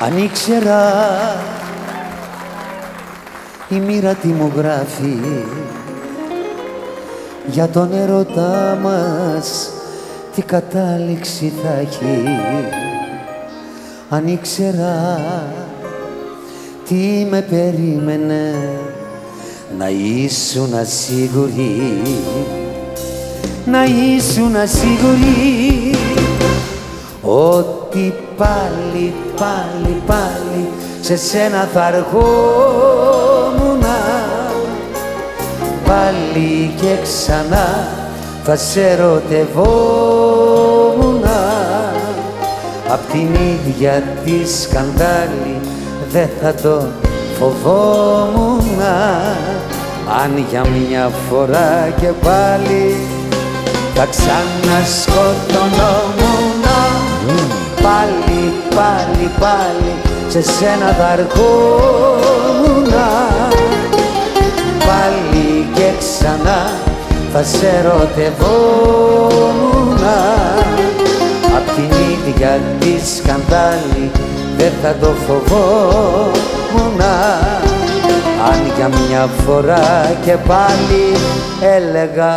Αν ήξερα η μοίρα τι μου γράφει για τον ερωτά μας τι κατάληξη θα έχει. Αν ήξερα τι με περίμενε να ήσουν ασίγουρη να ήσουν ασίγουρη ότι πάλι, πάλι, πάλι σε σένα θα αρχόμουνα πάλι και ξανά θα σε ερωτευόμουνα. Απ' την ίδια τη σκανδάλη δεν θα το φοβόμουνα. Αν για μια φορά και πάλι θα ξανασκοτωνόμουνα πάλι, πάλι, πάλι σε σένα θα αρχόμουνα πάλι και ξανά θα σε ερωτευόμουνα. Απ' την ίδια τη σκανδάλη δεν θα το φοβόμουνα. Αν για μια φορά και πάλι έλεγα